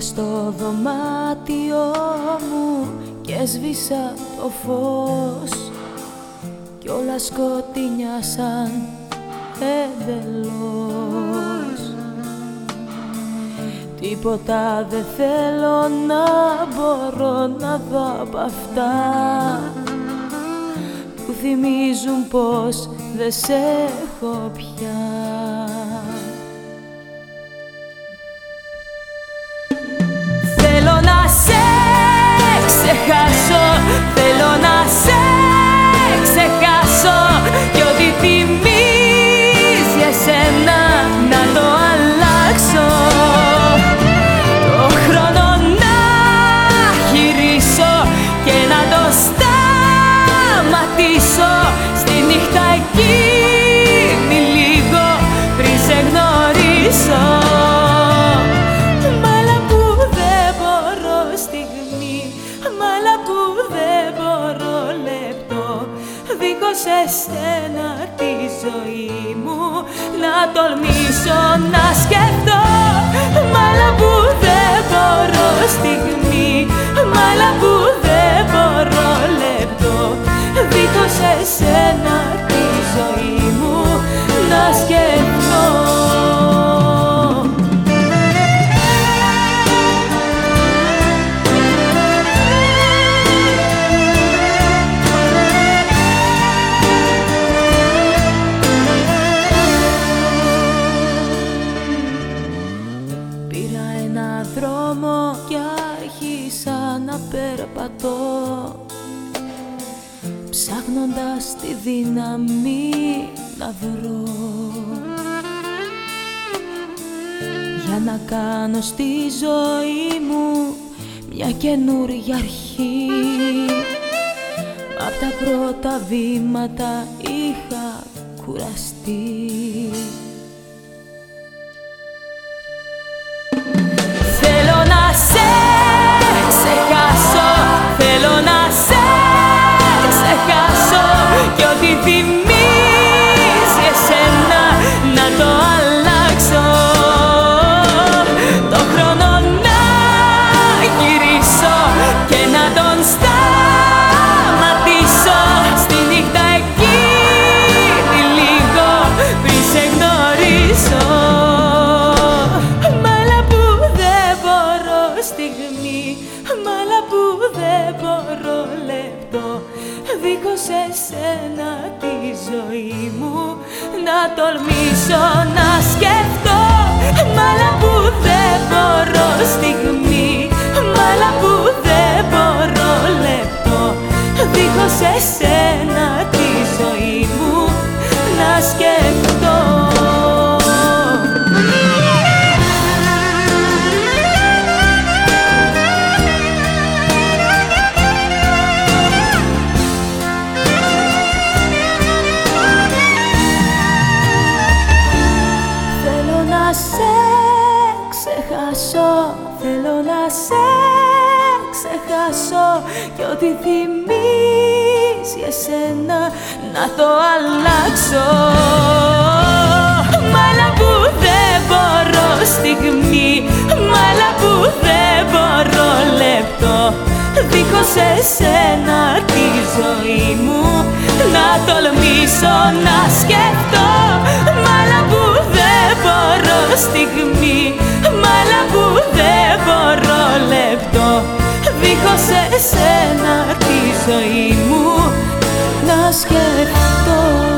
Μπήκα στο δωμάτιό μου και έσβησα το φως. Κι όλα σκοτεινιάσαν εντελώς Τίποτα δεν θέλω να μπορώ να δω από αυτά. Που θυμίζουν πως δεν σε έχω πια εσένα τη ζωή μου. Να τολμήσω να σκεφτώ Μάλα που δεν μπορώ στιγμή Πήρα ένα δρόμο και άρχισα να περπατώ. Ψάχνοντας τη δύναμη να βρω. Για να κάνω στη ζωή μου μια καινούργια αρχή. Απ' τα πρώτα βήματα είχα κουραστεί Μάλα που δεν μπορώ λεπτό Δίχως εσένα τη ζωή μου. Να τολμήσω να σκεφτώ Μάλα που δεν μπορώ στιγμή. Μάλα που δεν μπορώ λεπτό Δίχως εσένα σε ξεχάσω Κι ό,τι θυμίζει εσένα να το αλλάξω. Μάλα που δεν μπορώ στιγμή, μάλα που δεν μπορώ λεπτό. Δίχως εσένα τη ζωή μου να τολμήσω να σκεφτώ. Μάλα που δεν μπορώ στιγμή ζωή μου. Να σκεφτώ